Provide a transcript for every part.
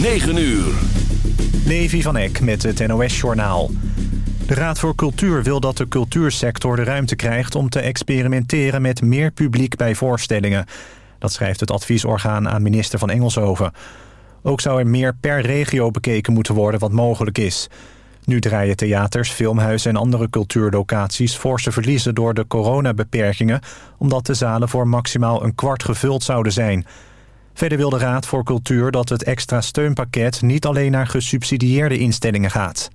9 uur. Levi van Eck met het NOS-journaal. De Raad voor Cultuur wil dat de cultuursector de ruimte krijgt... om te experimenteren met meer publiek bij voorstellingen. Dat schrijft het adviesorgaan aan minister van Engelshoven. Ook zou er meer per regio bekeken moeten worden wat mogelijk is. Nu draaien theaters, filmhuizen en andere cultuurlocaties... forse verliezen door de coronabeperkingen... omdat de zalen voor maximaal een kwart gevuld zouden zijn... Verder wil de Raad voor Cultuur dat het extra steunpakket... niet alleen naar gesubsidieerde instellingen gaat.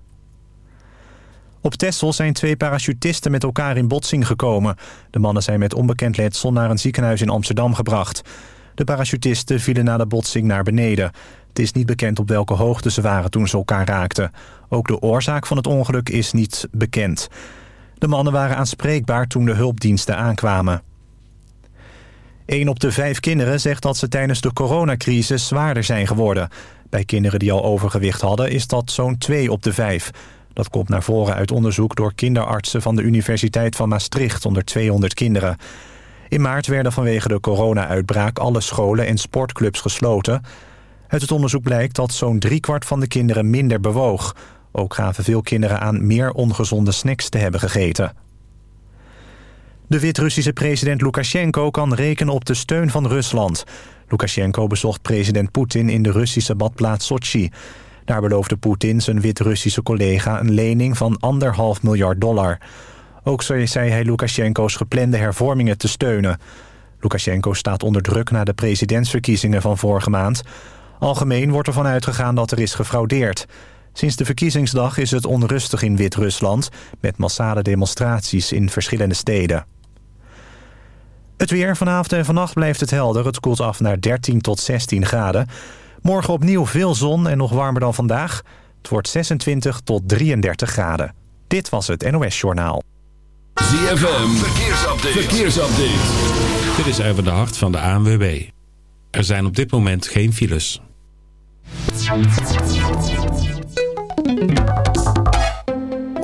Op Texel zijn twee parachutisten met elkaar in botsing gekomen. De mannen zijn met onbekend letsel naar een ziekenhuis in Amsterdam gebracht. De parachutisten vielen na de botsing naar beneden. Het is niet bekend op welke hoogte ze waren toen ze elkaar raakten. Ook de oorzaak van het ongeluk is niet bekend. De mannen waren aanspreekbaar toen de hulpdiensten aankwamen. Een op de vijf kinderen zegt dat ze tijdens de coronacrisis zwaarder zijn geworden. Bij kinderen die al overgewicht hadden is dat zo'n 2 op de 5. Dat komt naar voren uit onderzoek door kinderartsen van de Universiteit van Maastricht onder 200 kinderen. In maart werden vanwege de corona-uitbraak alle scholen en sportclubs gesloten. Uit het onderzoek blijkt dat zo'n driekwart van de kinderen minder bewoog. Ook gaven veel kinderen aan meer ongezonde snacks te hebben gegeten. De Wit-Russische president Lukashenko kan rekenen op de steun van Rusland. Lukashenko bezocht president Poetin in de Russische badplaats Sochi. Daar beloofde Poetin zijn Wit-Russische collega een lening van anderhalf miljard dollar. Ook zei hij Lukashenko's geplande hervormingen te steunen. Lukashenko staat onder druk na de presidentsverkiezingen van vorige maand. Algemeen wordt ervan uitgegaan dat er is gefraudeerd. Sinds de verkiezingsdag is het onrustig in Wit-Rusland... met massale demonstraties in verschillende steden. Het weer vanavond en vannacht blijft het helder. Het koelt af naar 13 tot 16 graden. Morgen opnieuw veel zon en nog warmer dan vandaag. Het wordt 26 tot 33 graden. Dit was het NOS Journaal. ZFM, verkeersupdate. verkeersupdate. Dit is even de hart van de ANWB. Er zijn op dit moment geen files.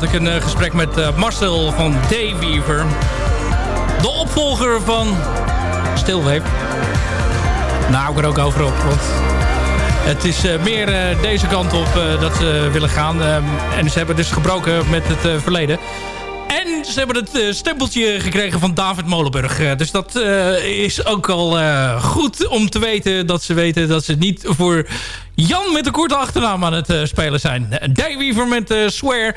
had ik een eh, gesprek met eh, Marcel van Dayweaver. De opvolger van Stilwave. Nou, ik er ook over op, want het is eh, meer deze kant op dat ze willen gaan. Ehm, en ze hebben dus gebroken met het verleden. En ze hebben het stempeltje gekregen van David Molenburg. Dus dat is ook al goed om te weten dat ze weten dat ze niet voor Jan met de korte achternaam aan het spelen zijn. Dayweaver met Swear.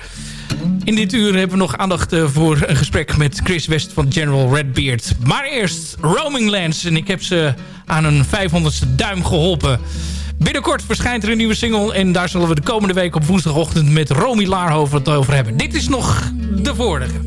In dit uur hebben we nog aandacht eh, voor een gesprek met Chris West van General Redbeard. Maar eerst Roaming Lands. En ik heb ze aan een 500ste duim geholpen. Binnenkort verschijnt er een nieuwe single. En daar zullen we de komende week op woensdagochtend met Romy Laarhoven het over hebben. Dit is nog de vorige.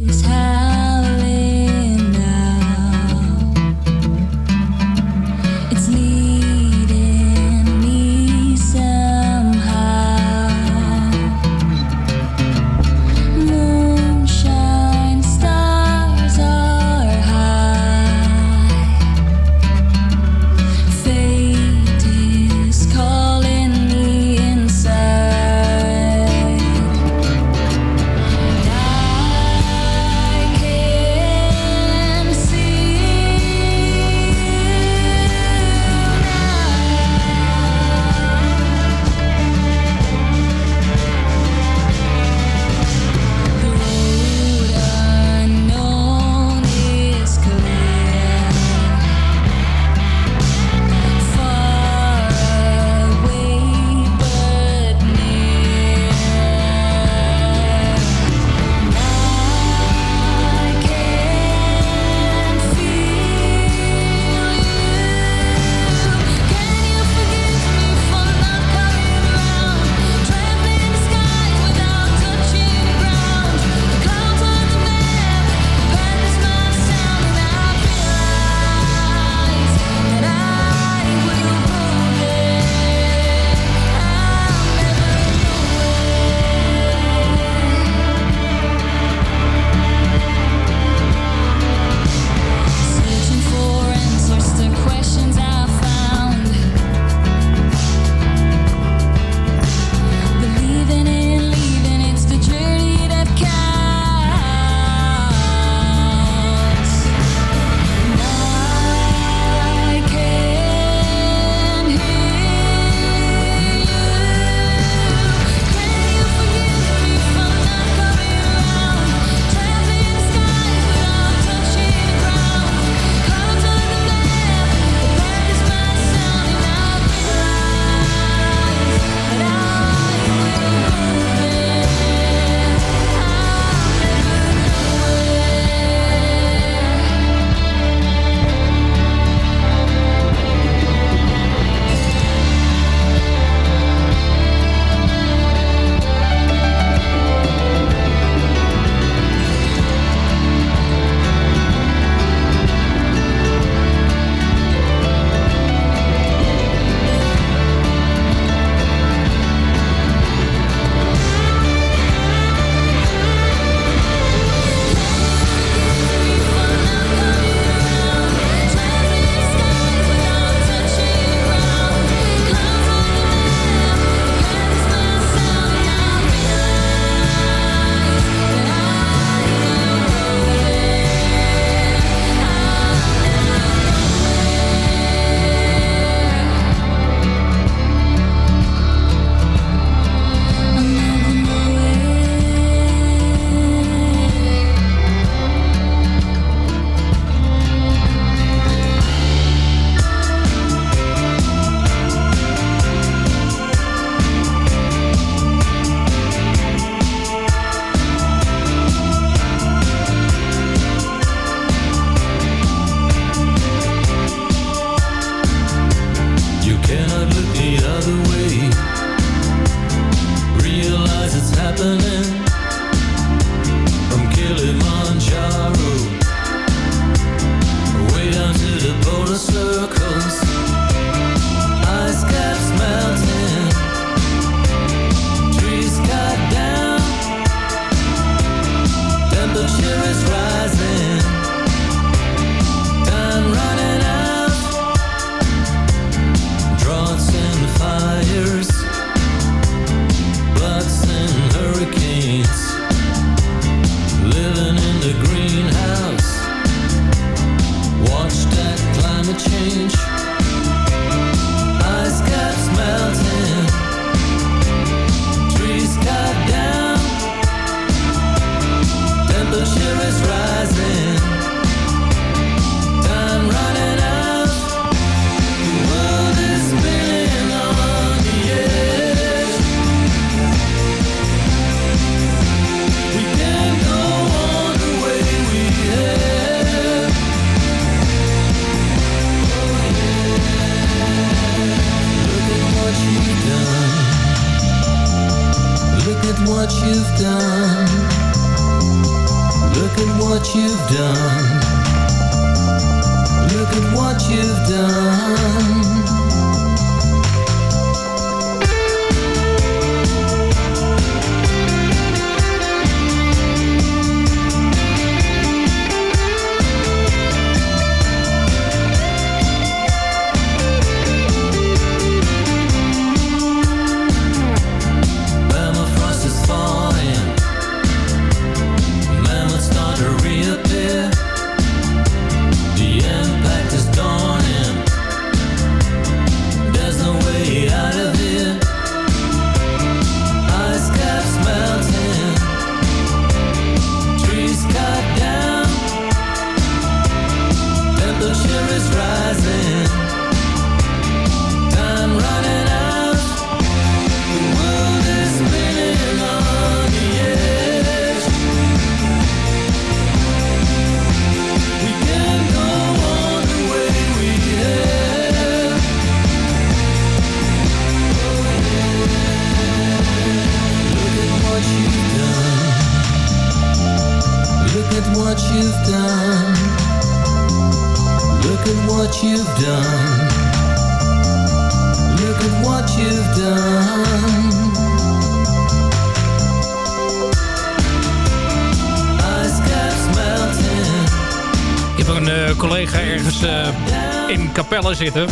Zitten.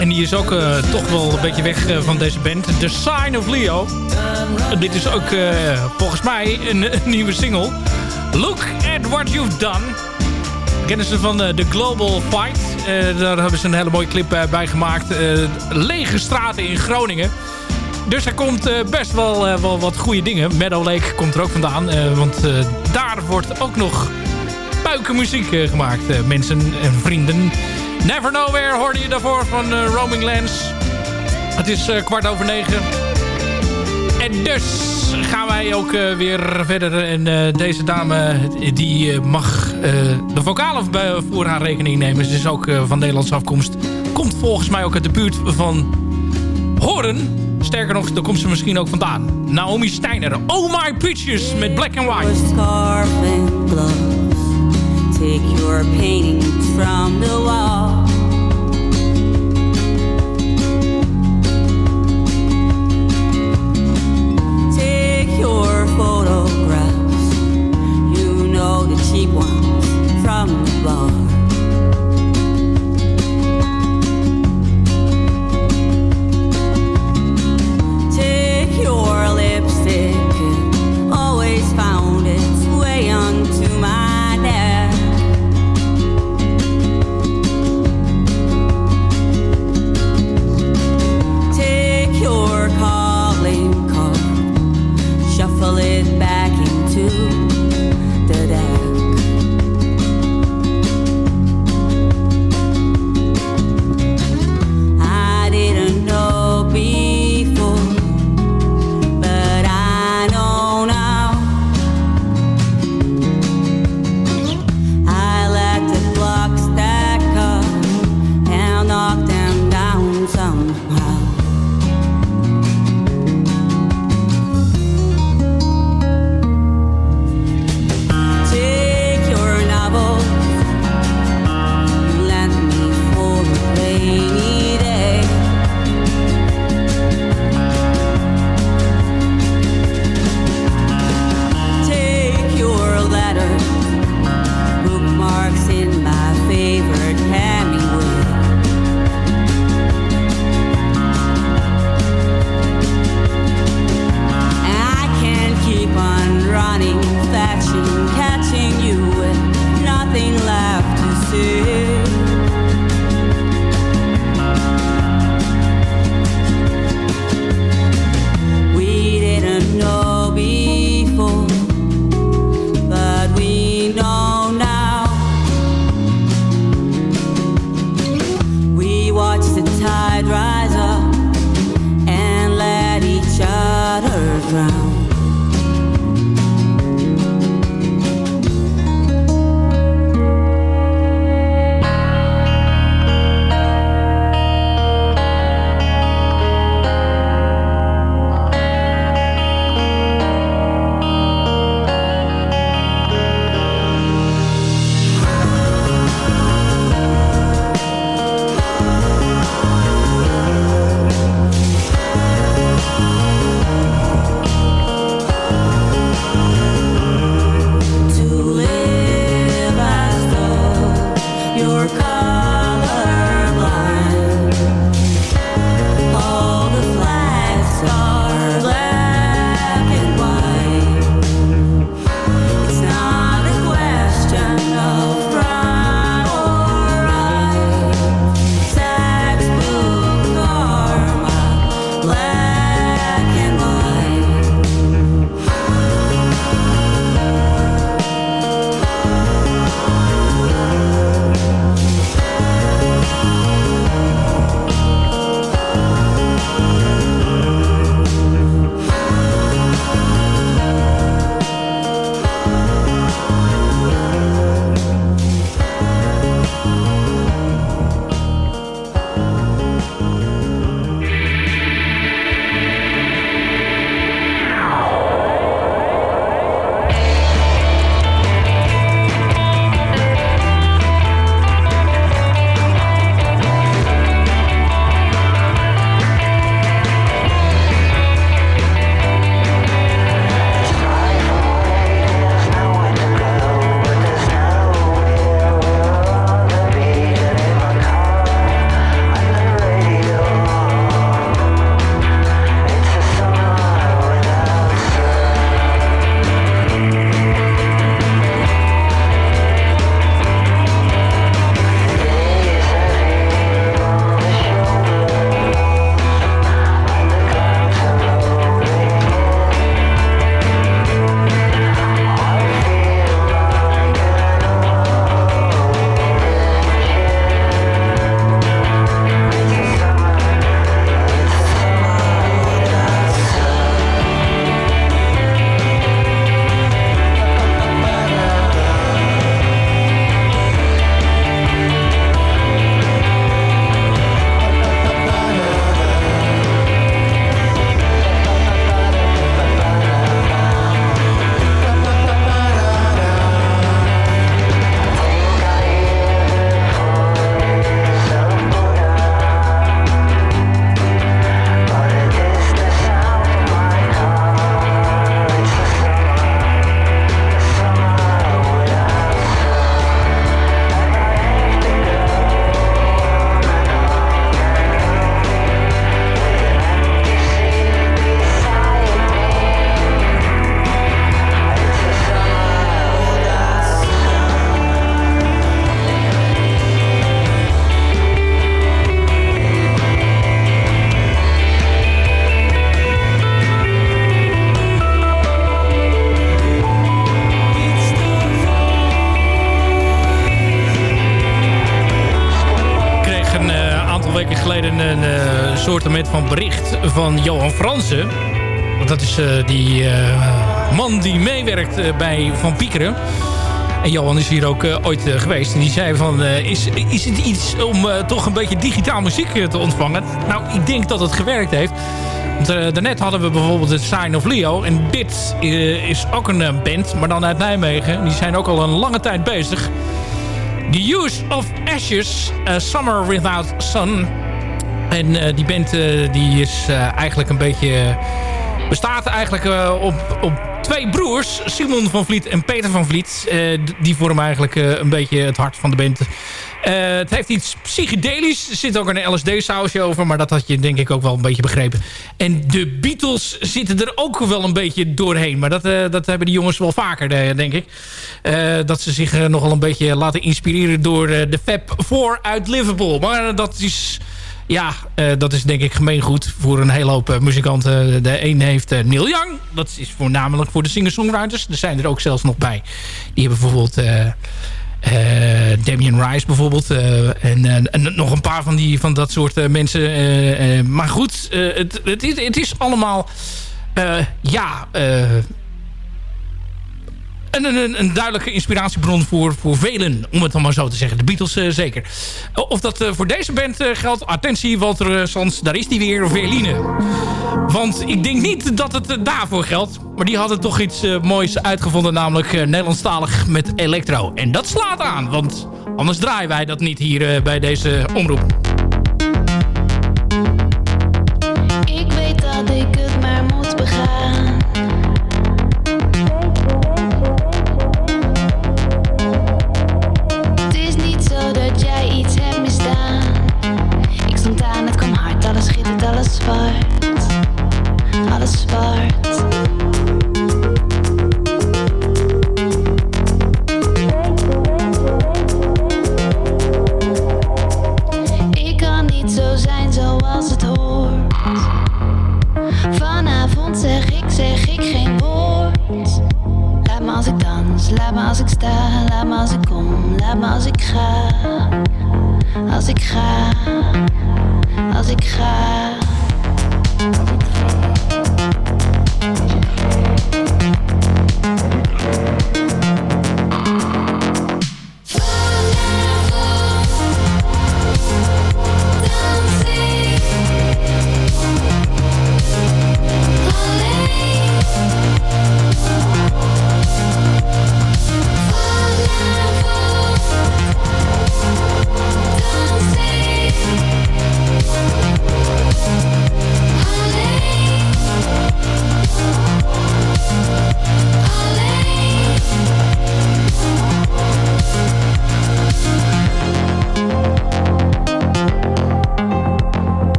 En die is ook eh, toch wel een beetje weg eh, van deze band. The Sign of Leo. Dit is ook eh, volgens mij een, nieuwe single. Look at what you've done. Kennen ze van The Global Fight. Daar hebben ze een hele mooie clip bij gemaakt. Lege straten in Groningen. Dus er komt best wel, wat goede dingen. Meadow Lake komt er ook vandaan. want daar wordt ook nog muziek eh, gemaakt. mensen en vrienden. Never Nowhere hoorde je daarvoor van eh, Roaming Lands. Het is eh, kwart over negen. En dus gaan wij ook eh, weer verder. En deze dame die mag de vocalen voor haar rekening nemen. Ze is ook van Nederlandse afkomst. Komt volgens mij ook uit de buurt van Horen. Sterker nog, daar komt ze misschien ook vandaan. Naomi Steiner. Oh My Peaches met Black and White. Take your paintings from the wall. Soort met van bericht van Johan Fransen. Want dat is eh, die eh, man die meewerkt eh, bij Van Piekeren. En Johan is hier ook eh, ooit eh, geweest. En die zei van, eh, is, is het iets om eh, toch een beetje digitaal muziek eh, te ontvangen? Nou, ik denk dat het gewerkt heeft. Want eh, daarnet hadden we bijvoorbeeld het Sign of Leo. En dit eh, is ook een eh, band, maar dan uit Nijmegen. Die zijn ook al een lange tijd bezig. The Use of Ashes, eh, Summer Without Sun. En eh, die band eh, die is eh, eigenlijk een beetje... bestaat eigenlijk op, op twee broers. Simon van Vliet en Peter van Vliet. Die vormen eigenlijk een beetje het hart van de band. Het heeft iets psychedelisch. Er zit ook een LSD-sausje over. Maar dat had je denk ik ook wel een beetje begrepen. En de Beatles zitten er ook wel een beetje doorheen. Maar dat, dat hebben die jongens wel vaker, denk ik. Dat ze zich nogal een beetje laten inspireren door de Fab 4 uit Liverpool. Maar dat is... Ja, eh, dat is denk ik gemeengoed voor een hele hoop eh, muzikanten. De een heeft eh, Neil Young. Dat is voornamelijk voor de singer-songwriters. Er zijn er ook zelfs nog bij. Die hebben bijvoorbeeld... eh, Damien Rice bijvoorbeeld. en, nog een paar van, die, van dat soort mensen. maar goed, het, het, is, het is allemaal... ja... een, een, een duidelijke inspiratiebron voor, voor velen, om het dan maar zo te zeggen. De Beatles eh, zeker. Of dat eh, voor deze band eh, geldt, attentie Walter Sans, daar is die weer, Veerline. Want ik denk niet dat het daarvoor geldt. Maar die hadden toch iets moois uitgevonden, namelijk Nederlandstalig met electro. En dat slaat aan, want anders draaien wij dat niet hier bij deze omroep.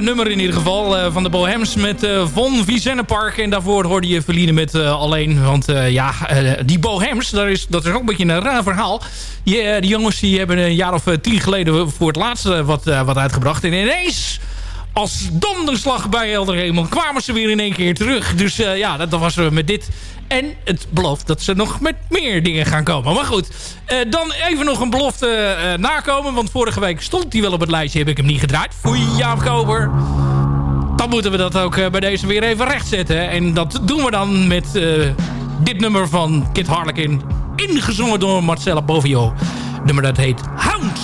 Nummer in ieder geval. eh, van de Bohems met eh, Von Vizennepark. En daarvoor hoorde je Verline met eh, Alleen. Want eh, ja, eh, die Bohems, daar is, dat is ook een beetje een raar verhaal. Die, eh, die jongens die hebben een jaar of eh, tien geleden voor het laatst eh, wat, eh, wat uitgebracht. En ineens als donderslag bij Helder Hemel kwamen ze weer in één keer terug. Dus eh, ja, dat, dat was er met dit. En het belooft dat ze nog met meer dingen gaan komen. Maar goed, eh, dan even nog een belofte eh, nakomen. Want vorige week stond hij wel op het lijstje. Heb ik hem niet gedraaid. Foei, Jaap Koper. Dan moeten we dat ook eh, bij deze weer even rechtzetten. En dat doen we dan met dit nummer van Kit Harlequin. Ingezongen door Marcella Bovio. Nummer dat heet Hounds.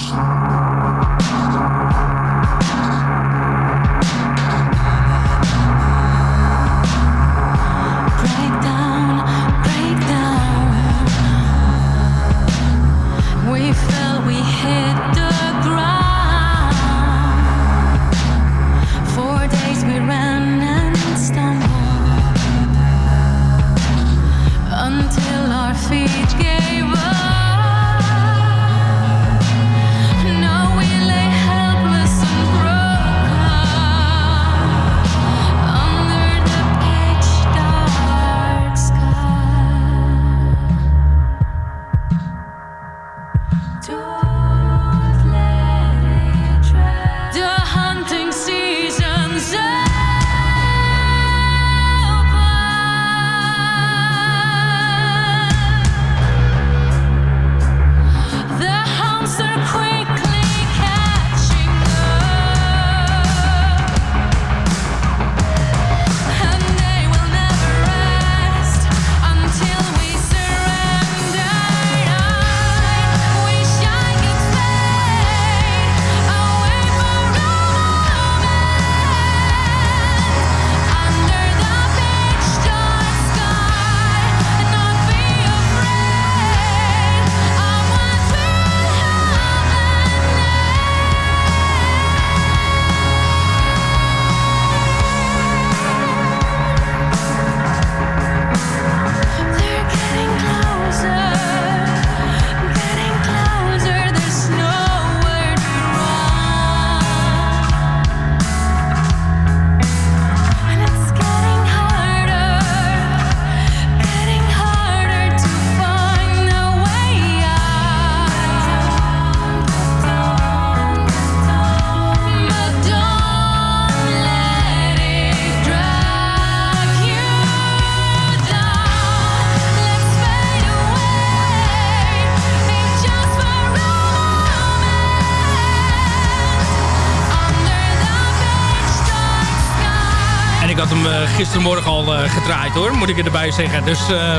Gistermorgen al eh, gedraaid hoor, moet ik erbij zeggen. Dus eh,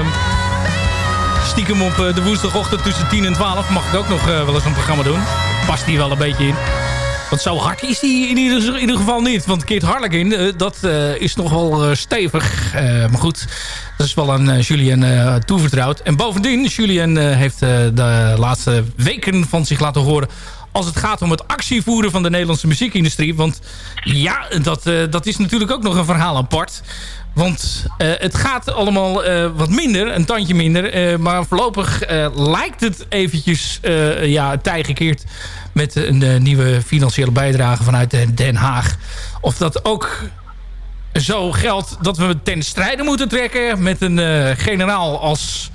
stiekem op eh, de woensdagochtend tussen 10 en 12 mag ik ook nog eh, wel eens een programma doen. Past hier wel een beetje in. Want zo hard is die in ieder, geval niet. Want Kit Harlequin, eh, dat is nog wel stevig. Maar goed, dat is wel aan Julien toevertrouwd. En bovendien, Julien heeft de laatste weken van zich laten horen als het gaat om het actievoeren van de Nederlandse muziekindustrie. Want ja, dat, eh, dat is natuurlijk ook nog een verhaal apart. Want eh, het gaat allemaal eh, wat minder, een tandje minder. maar voorlopig lijkt het eventjes ja, tij gekeerd met een nieuwe financiële bijdrage vanuit Den Haag. Of dat ook zo geldt dat we ten strijde moeten trekken met een generaal als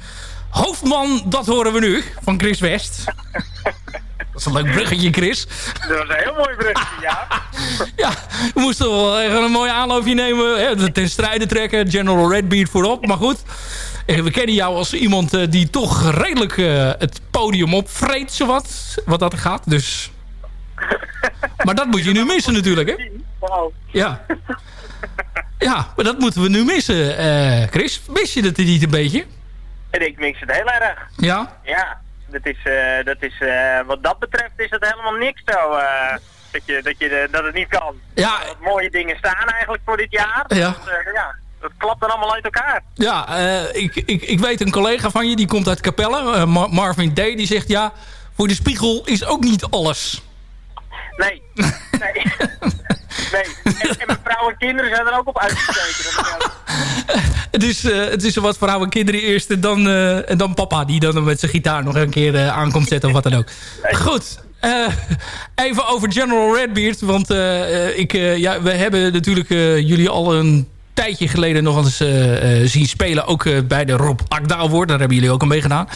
hoofdman. Dat horen we nu van Chris West. Dat is een leuk bruggetje, Chris. Dat was een heel mooi bruggetje, ja. Ja, we moesten wel even een mooi aanloopje nemen. Hè, ten strijde trekken. General Redbeard voorop. Maar goed, eh, we kennen jou als iemand eh, die toch redelijk eh, het podium opvreet, zowat. Wat dat gaat. Dus... Maar dat moet je nu missen natuurlijk, hè? Ja. Ja, maar dat moeten we nu missen, Chris. Mis je dat niet een beetje? Ik mix het heel erg. Ja? Ja, dat is, eh, dat is, eh, wat dat betreft is het helemaal niks zo. eh, dat, je, dat, je, dat het niet kan. Ja. Mooie dingen staan eigenlijk voor dit jaar. Ja. Dat, ja, dat klapt dan allemaal uit elkaar. Ja, ik, ik, ik weet een collega van je, die komt uit Capelle. Mar- Marvin D. Die zegt, ja, voor de spiegel is ook niet alles. Nee, nee. Nee. En, en mijn vrouw en kinderen zijn er ook op uitgekeken. Het is, eh, het is wat vrouwen en kinderen eerst en dan, eh, en dan papa die dan met zijn gitaar nog een keer eh, aankomt zetten of wat dan ook. Goed, even over General Redbeard. Want ik, ja, we hebben natuurlijk jullie al een tijdje geleden nog eens zien spelen. Ook bij de Rob Akda Award. Daar hebben jullie ook aan meegedaan.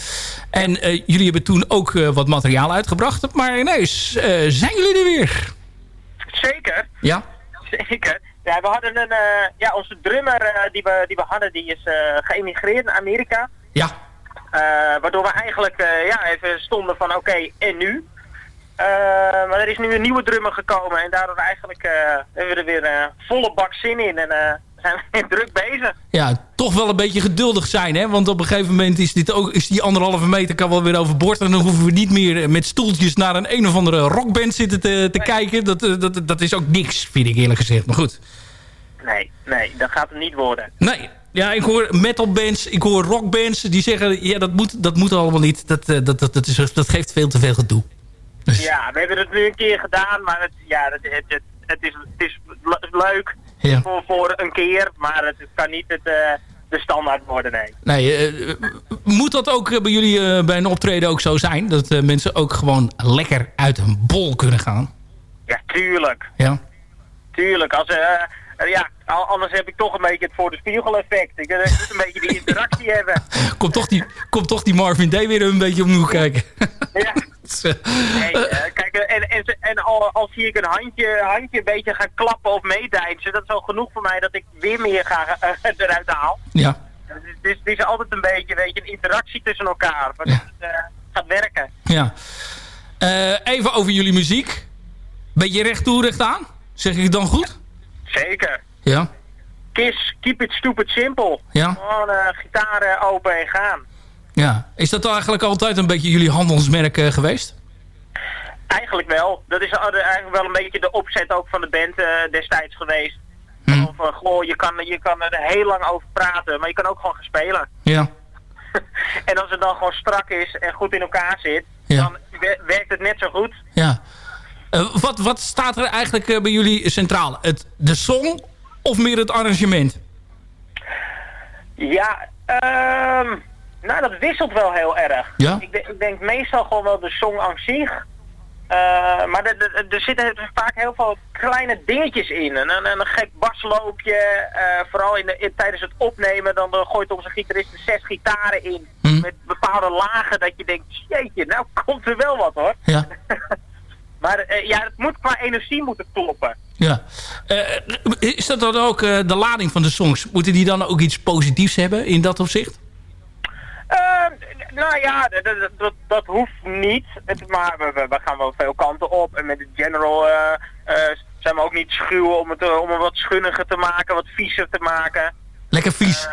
En jullie hebben toen ook wat materiaal uitgebracht. Maar ineens zijn jullie er weer. Zeker, Ja? zeker. Ja, we hadden een, eh, ja, onze drummer eh, die, we, die we hadden, die is eh, geëmigreerd naar Amerika. Ja. Waardoor we eigenlijk ja, even stonden van oké, en nu? Maar er is nu een nieuwe drummer gekomen en daardoor eigenlijk hebben we er weer volle bak zin in en zijn we druk bezig. ja, toch wel een beetje geduldig zijn. Hè? Want op een gegeven moment is, dit ook, is die anderhalve meter kan wel weer overboord. En dan hoeven we niet meer met stoeltjes naar een een of andere rockband zitten te, te kijken. Dat, eh, dat, dat is ook niks, vind ik eerlijk gezegd. Maar goed. Nee, nee, dat gaat het niet worden. Nee. Ja, ik hoor metalbands, ik hoor rockbands die zeggen... ja, dat moet, dat moet allemaal niet. Dat, eh, dat, dat, dat, is, dat geeft veel te veel gedoe. Dus, Ja, we hebben het nu een keer gedaan, maar het, ja, het, het, het, het is, het is le- leuk Ja. voor, voor een keer, maar het, kan niet het, eh, de standaard worden, nee. Nee, eh, moet dat ook eh, bij jullie eh, bij een optreden ook zo zijn? Dat eh, mensen ook gewoon lekker uit een bol kunnen gaan? Ja, tuurlijk. Ja. Tuurlijk. Als, eh, eh, ja, anders heb ik toch een beetje het voor de spiegel effect. Ik, eh, moet een beetje die interactie hebben. Komt toch die, komt toch die Marvin Day weer een beetje opnieuw kijken? Ja. Eh, Nee, eh, kijk, eh, en, en al, al zie ik een handje, handje een beetje gaan klappen of meedijnsen, dat is al genoeg voor mij dat ik weer meer ga, eh, eruit haal. ja. Het is, het, is, altijd een beetje, weet je, een interactie tussen elkaar. Maar het eh, gaat werken. ja. Eh, even over jullie muziek. Beetje recht toe, recht aan? Zeg ik het dan goed? Zeker. Ja. Kiss, keep it stupid simple. Ja. Gewoon eh gitaren open en gaan. ja. Is dat eigenlijk altijd een beetje jullie handelsmerk geweest? Eigenlijk wel. Dat is eigenlijk wel een beetje de opzet ook van de band eh, destijds geweest. Hm. Of, eh, goh, je kan, je kan er heel lang over praten, maar je kan ook gewoon gaan spelen. Ja. en als het dan gewoon strak is en goed in elkaar zit, Ja. dan wer- werkt het net zo goed. Ja. Eh, wat, wat staat er eigenlijk eh, bij jullie centraal? Het, de song of meer het arrangement? Ja, ehm nou dat wisselt wel heel erg. Ja? Ik, ik denk meestal gewoon wel de song aan zich. Eh, maar er- er er zitten vaak heel veel kleine dingetjes in. Een, een, een gek basloopje, eh, vooral in de, in- tijdens het opnemen, dan gooit onze gitarist er zes gitaren in. Hm. Met bepaalde lagen dat je denkt, jeetje, nou komt er wel wat hoor. Ja. maar eh, ja, het moet qua energie moeten kloppen. Ja. Is dat dan ook de lading van de songs? Moeten die dan ook iets positiefs hebben in dat opzicht? Nou ja, dat, dat, hoeft niet. Het, maar we, we, gaan wel veel kanten op. En met de general eh, eh, zijn we ook niet schuw om het, eh, om het wat schunniger te maken, wat viezer te maken. Lekker vies.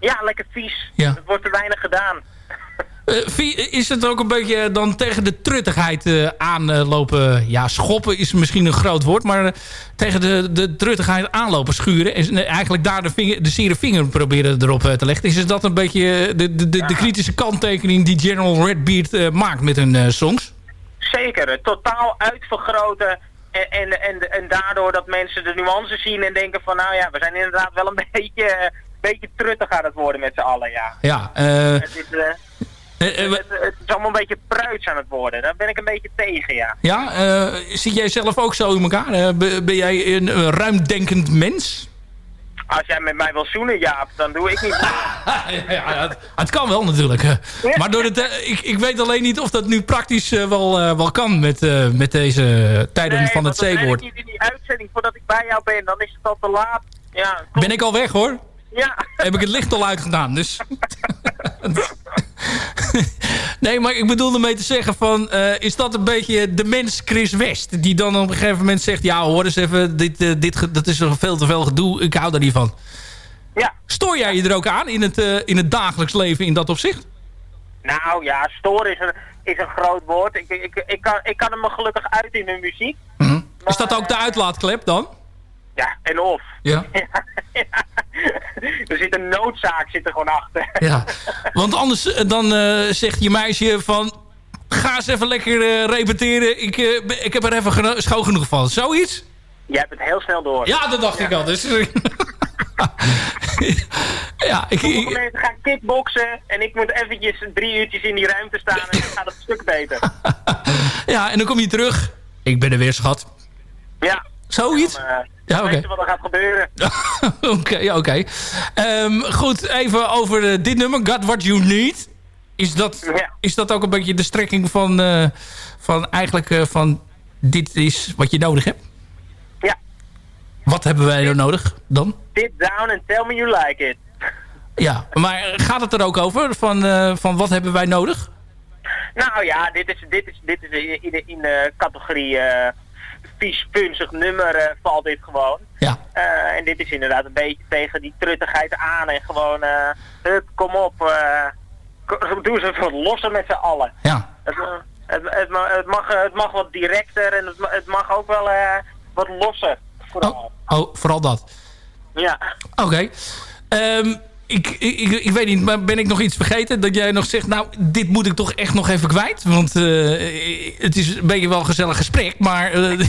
Ja, lekker vies. Ja. Er wordt te weinig gedaan. Eh, is het ook een beetje dan tegen de truttigheid eh, aanlopen? Ja, schoppen is misschien een groot woord, maar eh, tegen de, de truttigheid aanlopen schuren. En eigenlijk daar de, vinger, de zere vinger proberen erop te leggen. Is dat een beetje de, de, de, de kritische kanttekening die General Redbeard maakt met hun songs? Zeker, totaal uitvergroten. En, en, en, en daardoor dat mensen de nuances zien en denken van nou ja, we zijn inderdaad wel een beetje, eh, beetje truttig aan het worden met z'n allen, ja. Ja, Het is, eh, eh, het, het is allemaal een beetje pruits aan het worden. Daar ben ik een beetje tegen, ja. ja eh, zit jij zelf ook zo in elkaar? Ben ben jij een, ruimdenkend mens? Als jij met mij wil zoenen, Jaap, dan doe ik niet ja, het, het kan wel natuurlijk. Maar door het, ik, ik weet alleen niet of dat nu praktisch wel, wel kan met, met deze tijden Nee, van het zeewoord. ik niet in die uitzending voordat ik bij jou ben, dan is het al te laat. Ja. Ben ik al weg hoor. Ja. Heb ik het licht al uitgedaan. Dus. nee, maar ik bedoel ermee te zeggen van... eh, is dat een beetje de mens Chris West... die dan op een gegeven moment zegt... ja, hoor eens even, dit, eh, dit, dat is er veel te veel gedoe. Ik hou daar niet van. Ja. Stoor jij je er ook aan in het, eh, in het dagelijks leven in dat opzicht? Nou ja, storen is een, is een groot woord. Ik, ik, ik, kan, ik kan hem me gelukkig uit in de muziek. Mhm. Is dat ook de uitlaatklep dan? Ja, en of. Ja. er zit een noodzaak zit er gewoon achter. Ja, want anders eh, dan eh, zegt je meisje van... Ga eens even lekker eh, repeteren. Ik, ik heb er even geno- schoon genoeg van. Zoiets? Jij hebt het heel snel door. Ja, dat dacht ik al. Dus, Ja, ik, Sommige ik- mensen gaan kickboksen en ik moet eventjes drie uurtjes in die ruimte staan en dan gaat het een stuk beter. ja, en dan kom je terug. Ik ben er weer, schat. Ja. Zoiets? Dan, eh, Ja, oké. weet je wat er gaat gebeuren? Oké, ja, oké. Ehm, goed, even over eh, dit nummer, Got What You Need. Is dat, Ja. is dat ook een beetje de strekking van, eh, van eigenlijk van dit is wat je nodig hebt? Ja. Wat hebben wij er nodig dan? Sit down and tell me you like it. Ja, maar gaat het er ook over? Van, van wat hebben wij nodig? Nou ja, dit is, dit is, dit is in, de, in de categorie vies, punzig nummer eh, valt dit gewoon. Ja. Eh, en dit is inderdaad een beetje tegen die truttigheid aan en gewoon, eh hup, kom op, eh, doe even wat losser met z'n allen. Ja. Het, het, het, ma- het, mag, het mag wat directer en het, het mag ook wel eh, wat losser. Vooral. Oh, vooral dat. Ja. Oké. Ehm, ik, ik, ik weet niet, maar ben ik nog iets vergeten? Dat jij nog zegt, nou, dit moet ik toch echt nog even kwijt? Want eh, het is een beetje wel een gezellig gesprek, maar... eh,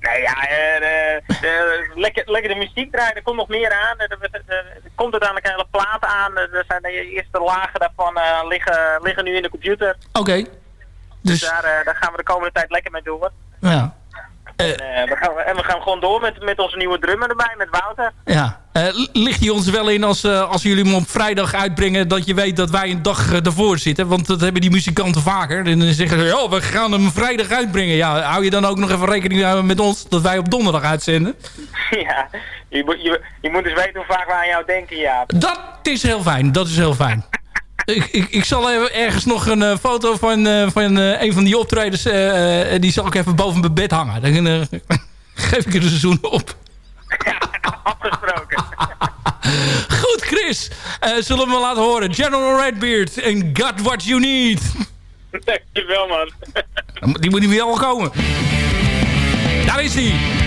Nou ja, eh, lekker, lekker de muziek draaien, er komt nog meer aan. Er, er- er- komt uiteindelijk een hele plaat aan. Er zijn de eerste lagen daarvan liggen, liggen nu in de computer. Oké. Dus Dus, daar, daar gaan we de komende tijd lekker mee door. ja. En, eh, we gaan, en we gaan gewoon door met, met onze nieuwe drummer erbij, met Wouter. Ja. Eh, ligt hij ons wel in als, eh, als jullie hem op vrijdag uitbrengen... dat je weet dat wij een dag eh, ervoor zitten? Want dat hebben die muzikanten vaker. En dan zeggen ze, oh, we gaan hem vrijdag uitbrengen. Ja, hou je dan ook nog even rekening met ons... dat wij op donderdag uitzenden? ja, je, moet- je, je moet dus weten hoe vaak we aan jou denken, ja. Dat is heel fijn, dat is heel fijn. Ik, ik, ik zal even ergens nog een eh, foto van, eh, van eh, een van die optredens... die zal ik even boven mijn bed hangen. Dan geef ik er een seizoen op. Afgesproken. Goed, Chris. Zullen we laten horen. General Redbeard en Got What You Need. Dankjewel, man. Die moet niet weer al komen. Daar is hij.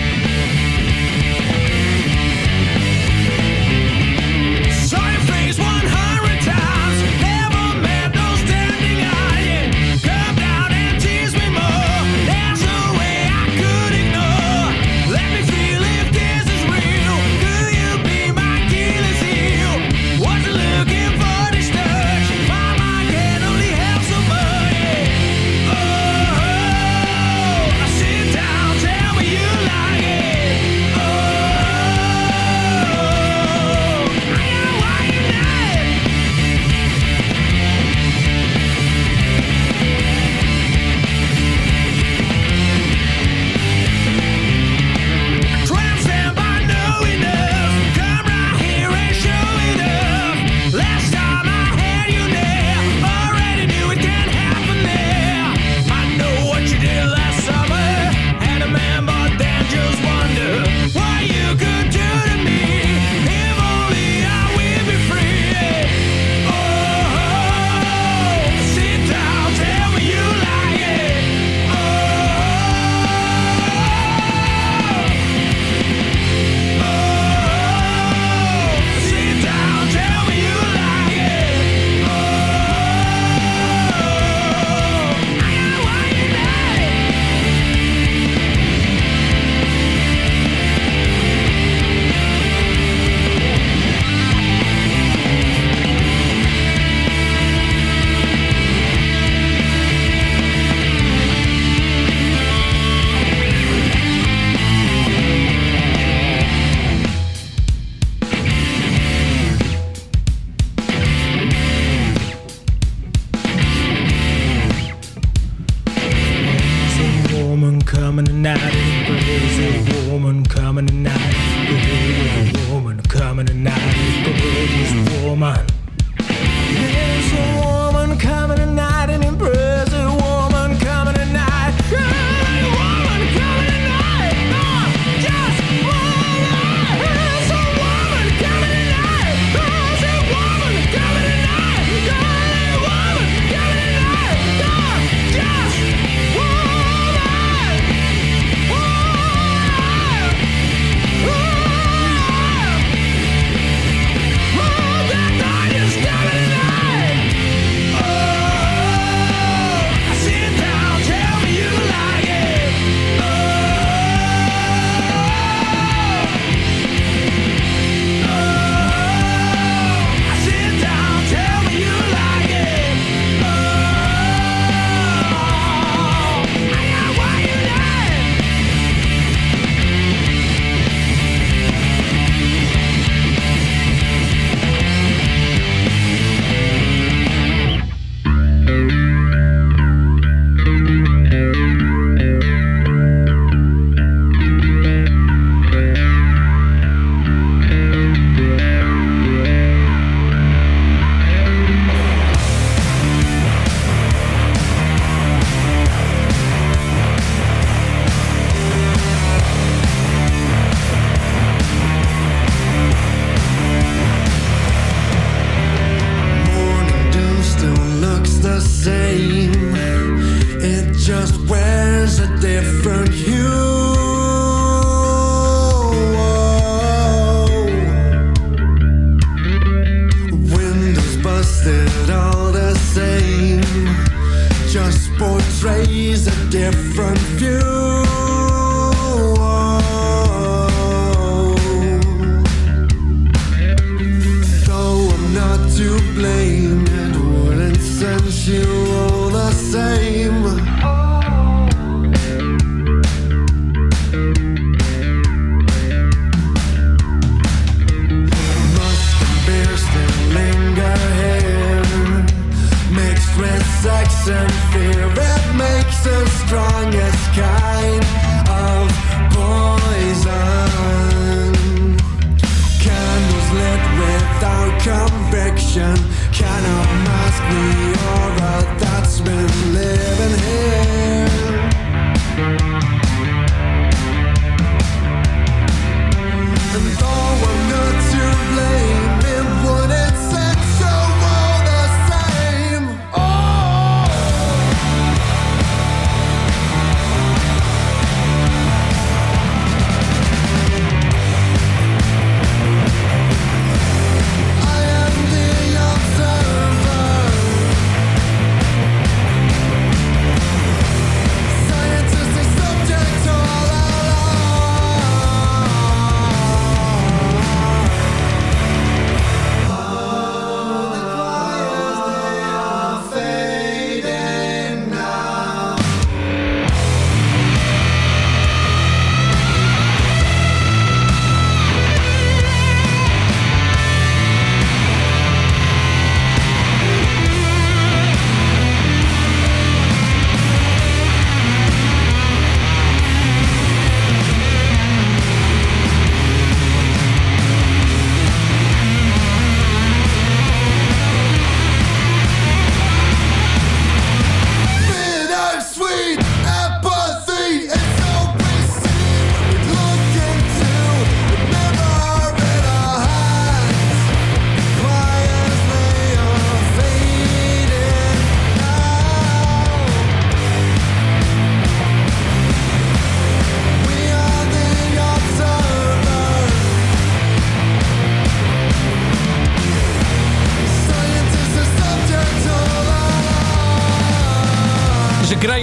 Now. A different view.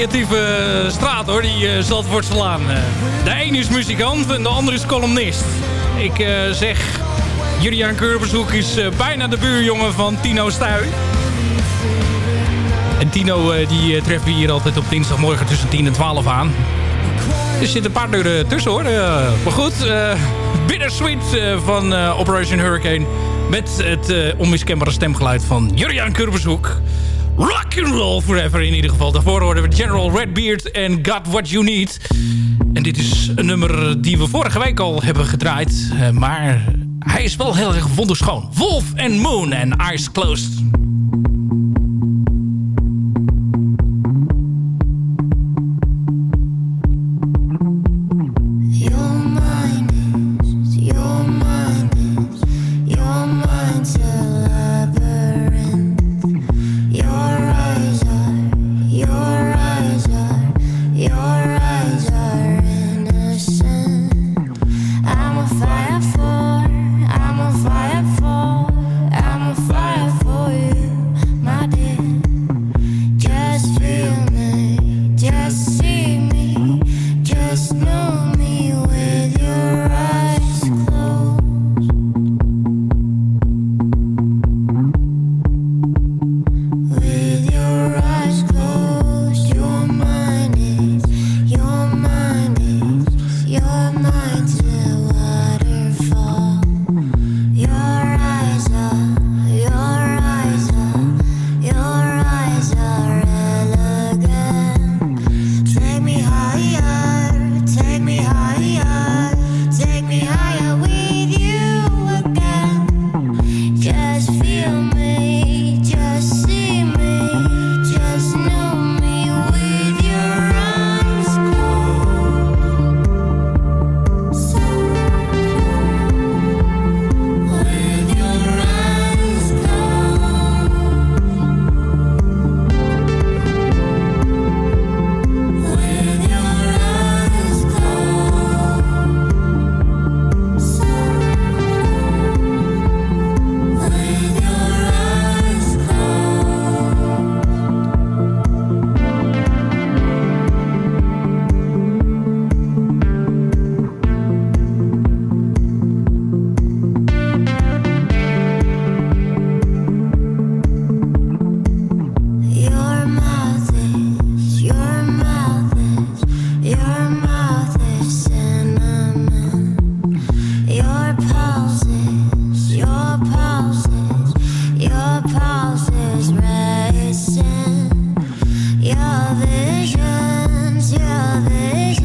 Creatieve straat hoor, die uh, Zandvoortselaan. Uh, de een is muzikant en de ander is columnist. Ik uh, zeg, Julian Keurbershoek is uh, bijna de buurjongen van Tino Stuy. En Tino uh, die treffen we hier altijd op dinsdagmorgen tussen 10 en 12 aan. Er zitten een paar deuren tussen hoor. Uh, maar goed, Bittersweet van Operation Hurricane. Met het onmiskenbare stemgeluid van Julian Keurbershoek. Rock and roll forever in ieder geval. Daarvoor hoorden we General Redbeard en Got What You Need. En dit is een nummer die we vorige week al hebben gedraaid. Uh, maar hij is wel heel erg wonderschoon. Wolf and Moon en Eyes Closed. you're the ones,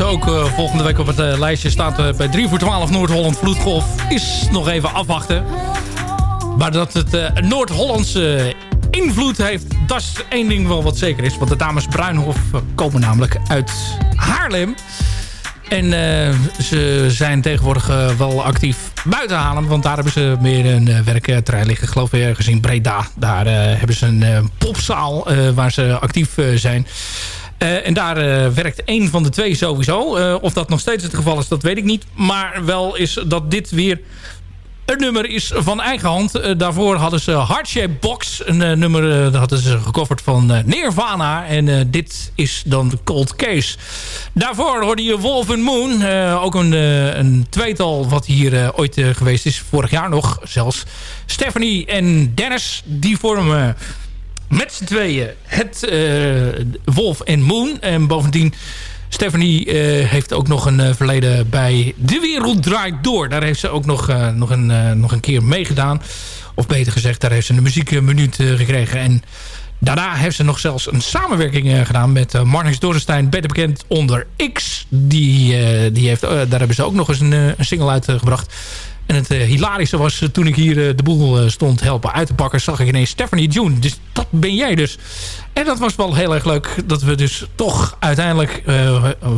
ook eh, volgende week op het eh, lijstje. Staat eh, bij 3 voor 12 Noord-Holland Vloedgolf. Is nog even afwachten. Maar dat het Noord-Hollandse invloed heeft, dat is één ding wel wat zeker is. Want de dames Bruinhof komen namelijk uit Haarlem. En ze zijn tegenwoordig wel actief buiten Haarlem. Want daar hebben ze meer een werkterrein liggen. Ik geloof ik gezien. Breda. Daar hebben ze een popzaal waar ze actief zijn. Eh, en daar eh, werkt één van de twee sowieso. Eh, of dat nog steeds het geval is, dat weet ik niet. Maar wel is dat dit weer een nummer is van eigen hand. Daarvoor hadden ze Heartshape Box. Een nummer dat hadden ze gecoverd van Nirvana. En dit is dan Cold Case. Daarvoor hoorde je Wolf and Moon. ook een, een tweetal wat hier ooit geweest is. Vorig jaar nog zelfs. Stephanie en Dennis. Die vormen met z'n tweeën het eh, Wolf and Moon. En bovendien... Stephanie eh, heeft ook nog een eh, verleden bij De Wereld Draait Door. Daar heeft ze ook nog, nog, een, nog een keer meegedaan. Of beter gezegd, daar heeft ze een muziekminuut gekregen. En daarna heeft ze nog zelfs een samenwerking gedaan met uh, Marnix Dorenstein. Beter bekend onder X. Die, die heeft, daar hebben ze ook nog eens een, een single uitgebracht. En het eh, hilarische was, eh, toen ik hier eh, de boel stond helpen uit te pakken... zag ik ineens Stephanie June. Dus dat ben jij dus. En dat was wel heel erg leuk dat we dus toch uiteindelijk...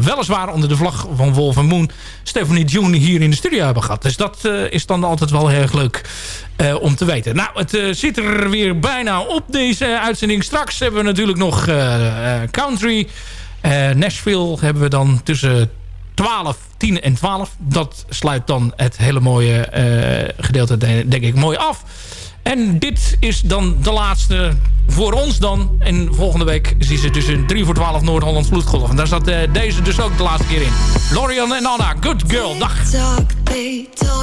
weliswaar onder de vlag van Wolf Moon... Stephanie June hier in de studio hebben gehad. Dus dat is dan altijd wel heel erg leuk om te weten. Nou, het zit er weer bijna op deze uitzending. Straks hebben we natuurlijk nog country... Nashville hebben we dan tussen 12, 10 en 12. Dat sluit dan het hele mooie eh, gedeelte de- denk ik mooi af. En dit is dan de laatste voor ons dan. En volgende week zien ze dus een 3 voor 12 Noord-Holland Vloedgolf. En daar zat eh, deze dus ook de laatste keer in. Lorian en Anna, good girl, dag.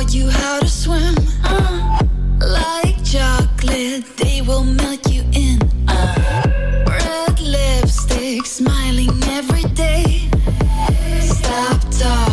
You how to swim. Uh, like chocolate, they will melt you in. Uh, red lipstick, smiling every day. top dog